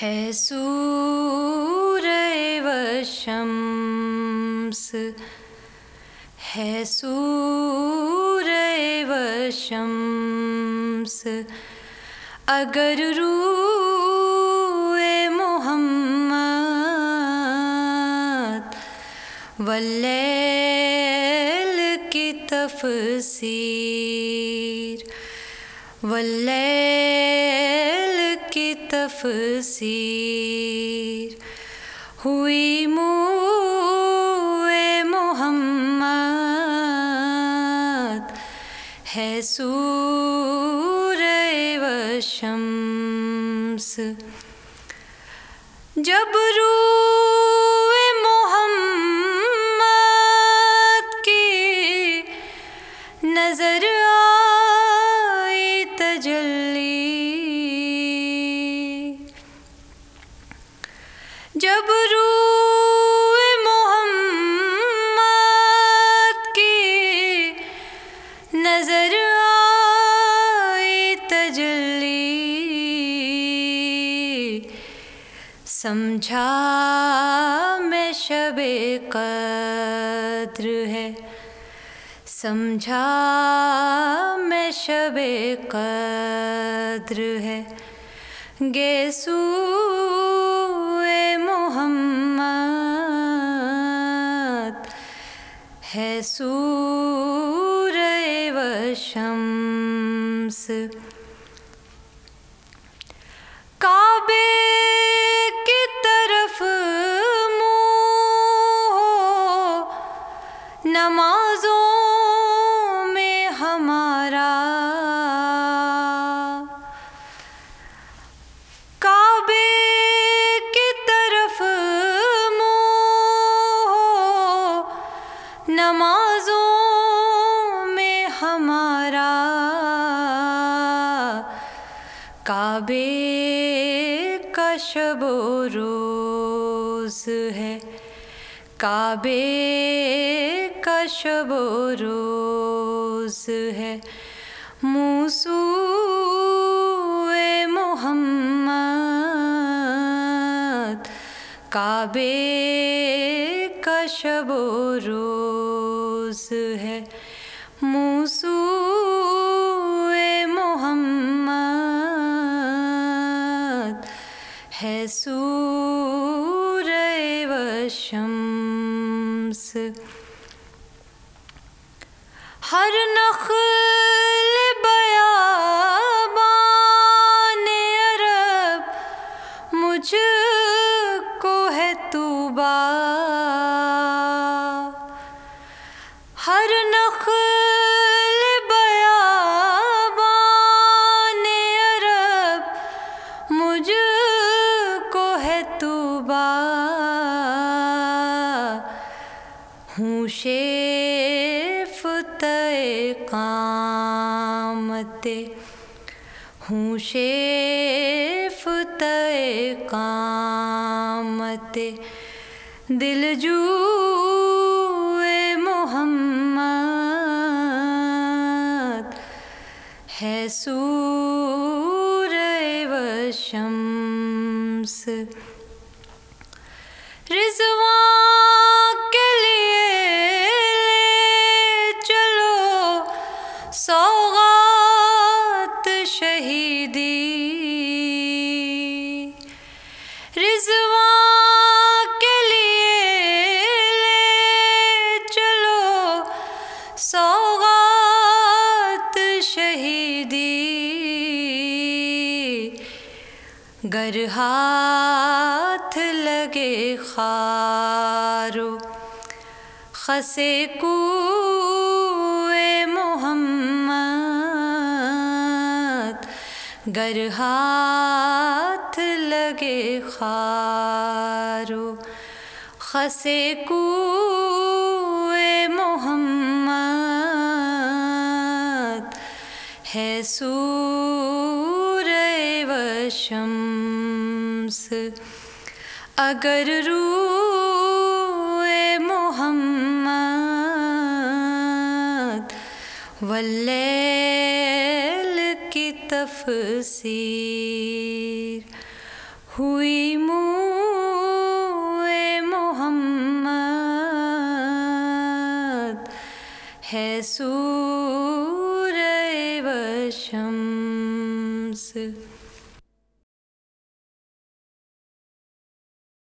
ہے سور و شمس ہے سور و شمس اگر رو محمد واللیل کی تفسیر واللیل تفسیر ہوئی مو محمد ہے سور و شمس جب روح نظر آئی تجلی۔ سمجھا میں شب قدر ہے۔ سمجھا میں شب قدر ہے۔ گیسو محمد، ہے سور و شمس کعبے کی طرف منہ ہو نمازوں کعبے کا شب و روز ہے۔ کعبے کا شب و روز ہے۔ موسو محمد۔ کعبے کا شب و روز ہے۔ موسو سور و شمس ہر نخل بیابان عرب مجھ کو ہے توبہ ہر نخل ہوں شیفت قامت ہوں شیفت قامت دل جو محمد ہے سور و شمس۔ رضوان شہیدی رضوان کے لیے لے چلو سوغات شہیدی۔ گر ہاتھ لگے خارو خسے کو گر ہاتھ لگے خارو، خسے کو محمد۔ ہے سور و شمس اگر رو محمد، واللیل تفسیر ہوئی مو محمد ہے سور و شمس